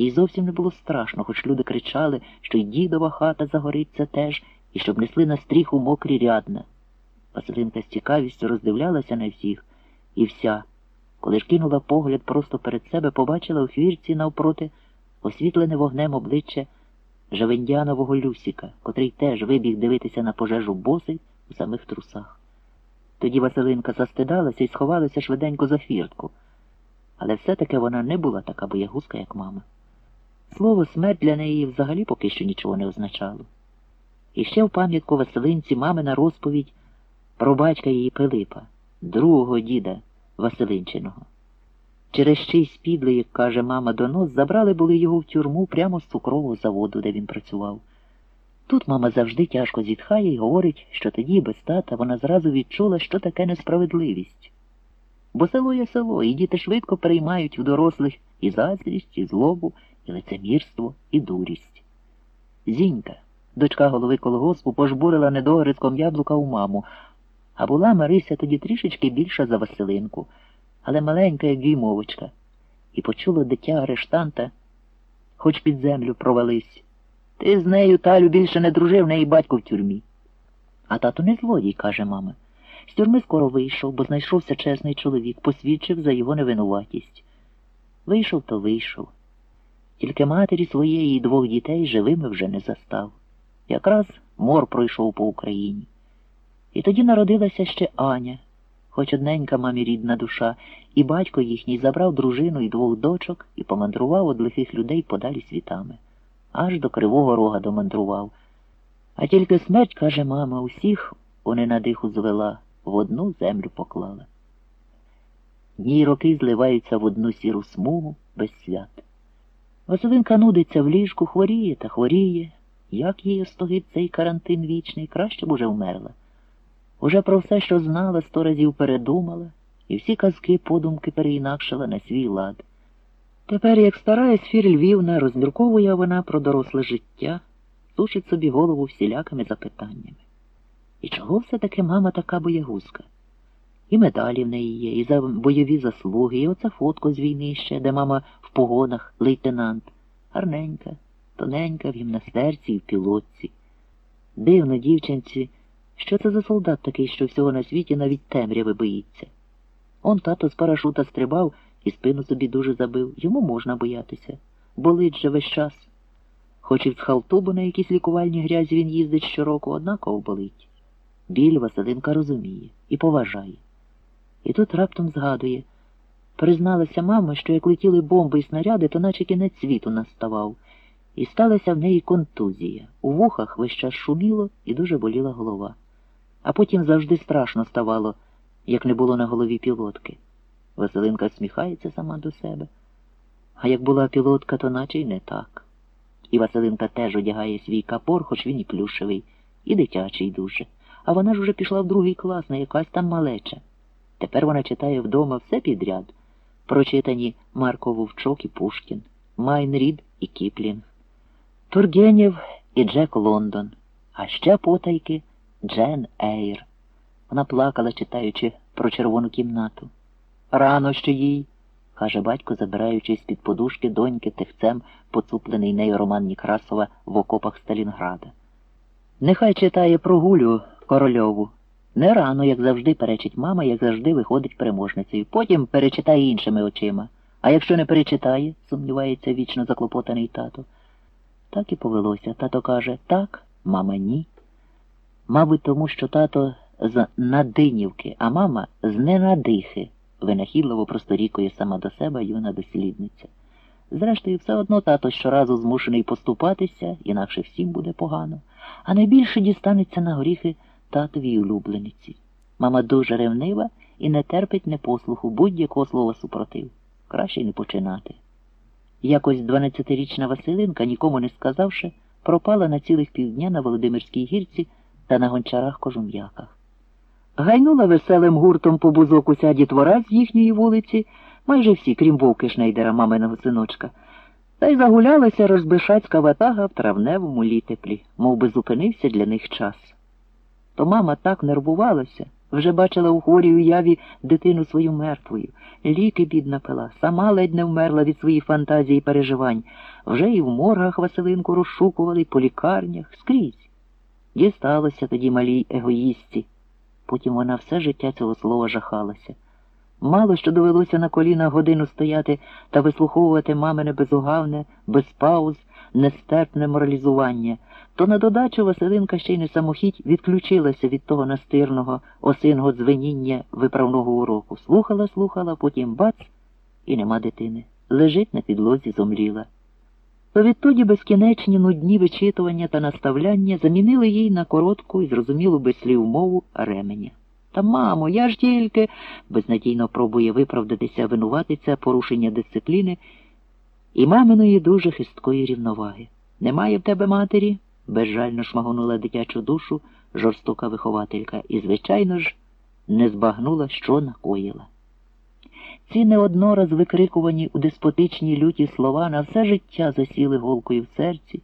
Їй зовсім не було страшно, хоч люди кричали, що й дідова хата загориться теж, і щоб несли на стріху мокрі рядна. Василинка з цікавістю роздивлялася на всіх, і вся, коли ж кинула погляд просто перед себе, побачила у хвірці навпроти освітлене вогнем обличчя Жавендянового Люсіка, котрий теж вибіг дивитися на пожежу босий у самих трусах. Тоді Василинка застидалася і сховалася швиденько за хвіртку. Але все-таки вона не була така боягузка, як мама. Слово смерть для неї взагалі поки що нічого не означало. І ще в пам'ятку Василинці мамина розповідь про батька її Пилипа, другого діда Василинчиного. Через чийсь підлий, як каже мама, донос, забрали були його в тюрму прямо з цукрового заводу, де він працював. Тут мама завжди тяжко зітхає і говорить, що тоді без тата вона зразу відчула, що таке несправедливість. Бо село є село, і діти швидко переймають у дорослих і заздрість, і злобу, лицемірство, і дурість. Зінька, дочка голови колгоспу, пожбурила недогризком яблука у маму, а була Марися тоді трішечки більша за Василинку, але маленька, як дюймовочка, і почуло дитя арештанта, хоч під землю провались. Ти з нею, Талю, більше не дружив, неї батько в тюрмі. А тато не злодій, каже мама. З тюрми скоро вийшов, бо знайшовся чесний чоловік, посвідчив за його невинуватість. Вийшов, то вийшов. Тільки матері своєї і двох дітей живими вже не застав. Якраз мор пройшов по Україні. І тоді народилася ще Аня, хоч одненька мамі рідна душа, і батько їхній забрав дружину і двох дочок і помандрував од лихих людей подалі світами. Аж до Кривого Рога домандрував. А тільки смерть, каже мама, усіх у ненадиху звела, в одну землю поклала. Дні й роки зливаються в одну сіру смугу без свят. Василинка нудиться в ліжку, хворіє та хворіє. Як їй остогид цей карантин вічний, краще б уже вмерла. Уже про все, що знала, сто разів передумала, і всі казки, подумки переінакшила на свій лад. Тепер, як стара Есфір Львівна, розмірковує вона про доросле життя, сушить собі голову всілякими запитаннями. І чого все-таки мама така боягузка? І медалі в неї є, і за бойові заслуги, і оця фотко з війни ще, де мама в погонах, лейтенант, гарненька, тоненька в гімнастерці і в пілотці. Дивно, дівчинці, що це за солдат такий, що всього на світі навіть темряви боїться. Он тато з парашута стрибав і спину собі дуже забив. Йому можна боятися. Болить же весь час. Хоч і в схалтубу на якісь лікувальні грязі він їздить щороку, однаково болить. Біль Василинка розуміє і поважає. І тут раптом згадує. Призналася мама, що як летіли бомби і снаряди, то наче кінець світу наставав, і сталася в неї контузія. У вухах весь час шуміло і дуже боліла голова. А потім завжди страшно ставало, як не було на голові пілотки. Василинка сміхається сама до себе. А як була пілотка, то наче й не так. І Василинка теж одягає свій капор, хоч він і плюшевий, і дитячий дуже. А вона ж уже пішла в другий клас, не якась там малеча. Тепер вона читає вдома все підряд. Прочитані Марко Вовчок і Пушкін, Майн Рід і Кіплінг, Тургенєв і Джек Лондон, а ще потайки Джен Ейр. Вона плакала, читаючи про червону кімнату. Рано ще їй, каже батько, забираючи з-під подушки доньки тихцем поцуплений нею роман Некрасова в окопах Сталінграда. Нехай читає про Гулю Корольову. Не рано, як завжди, перечить мама, як завжди виходить переможницею. Потім перечитає іншими очима. А якщо не перечитає, сумнівається вічно заклопотаний тато. Так і повелося. Тато каже так, мама ні. Мабуть, тому що тато з надинівки, а мама з ненадихи, винахідливо просторікує сама до себе юна дослідниця. Зрештою, все одно тато щоразу змушений поступатися, інакше всім буде погано, а найбільше дістанеться на горіхи татовій улюблениці. Мама дуже ревнива і не терпить непослуху будь-якого слова супротив. Краще не починати. Якось дванадцятирічна Василинка, нікому не сказавши, пропала на цілих півдня на Володимирській гірці та на гончарах кожум'яках. Гайнула веселим гуртом по бузок уся дітвора з їхньої вулиці, майже всі, крім вовки Шнейдера, маминого синочка, та й загулялася розбишацька ватага в травневому літеплі, мов би зупинився для них час. То мама так нервувалася, Вже бачила у хворій уяві дитину свою мертвою. Ліки бідна пила, сама ледь не вмерла від своїх фантазій і переживань. Вже і в моргах Василинку розшукували, по лікарнях, скрізь. Дісталося тоді малій егоїстці. Потім вона все життя цього слова жахалася. Мало що довелося на колінах годину стояти та вислуховувати мамине безугавне, без пауз, нестерпне моралізування, то на додачу Василинка ще й не самохідь відключилася від того настирного осиного дзвеніння виправного уроку. Слухала, слухала, потім бац, і нема дитини. Лежить на підлозі, зомліла. То відтоді безкінечні нудні вичитування та наставляння замінили їй на коротку і зрозумілу без слів мову ременя. Та, мамо, я ж тільки, безнадійно пробує виправдатися винуватиця порушення дисципліни і маминої дуже хисткої рівноваги. Немає в тебе матері? безжально шмагонула дитячу душу жорстока вихователька і, звичайно ж, не збагнула, що накоїла. Ці неоднораз викрикувані у деспотичній люті слова на все життя засіли голкою в серці